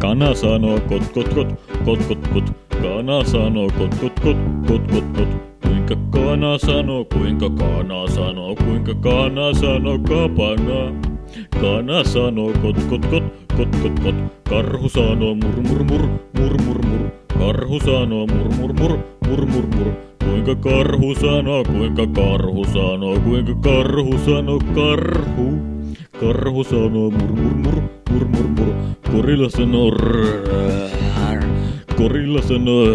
Kana sanoo kot kot kot, kot kot kot. Kana sanoo kot kot kot, kot kot kot. Kuinka kana sanoo, kuinka kana sanoo, kuinka kana sanoo kapana. Kana sanoo kot kot kot, kot kot kot. Karhu sanoo mur mur mur, mur mur mur. Karhu sanoo mur mur mur, mur mur mur. Kuinka karhu sanoo, kuinka karhu sanoo, kuinka karhu sanoo karhu. Karhu sanoo mur mur mur, mur mur mur. Korilla sanoo. Korilla sanoo.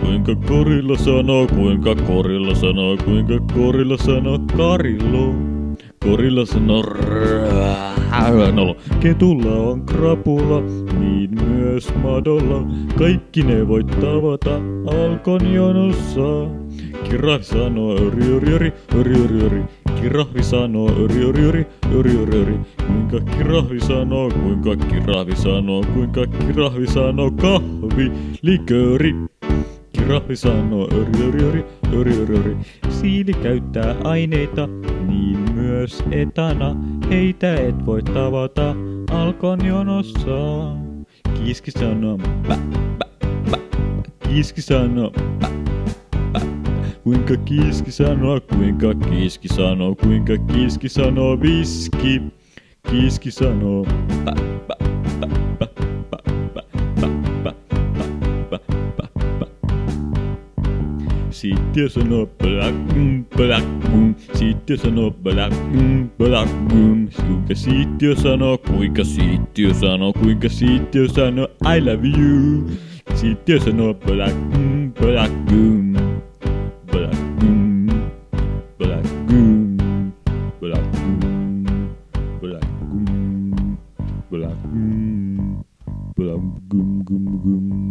Kuinka korilla sanoo, kuinka korilla sanoo, kuinka korilla sanoo karillo. Korilla sanoo. Ketulla on krapula, niin myös madolla. Kaikki ne voit tavata Alkon jonossa. Kirahvi sanoo öri öri öri, öri öri öri. Kirahvi sanoo öri öri öri, öri öri öri. Kuinka kirahvi sanoo, kuinka kirahvi sanoo, kuinka kirahvi sanoo kahvi, likööri. Kirahvi sanoo öri öri öri, öri öri öri. Siili käyttää aineita, niin myös etana. Heitä et voi tavata Alkon jonossa. Kiiski sanoo pä, pä, pä. Kiiski sanoo pä. Cuenca kiski sano, cuenca kiski sano, cuenca kiski sano, biski, kiski sano. Pa, pa, pa, pa. Sitjes blakkum, blakkum, sitjes en blakkum, blakkum. Kuinka sitjes en kuinka kuinka I love you. Sitjes en blakkum, blakkum. Mm, Blam, gum, gum, gum.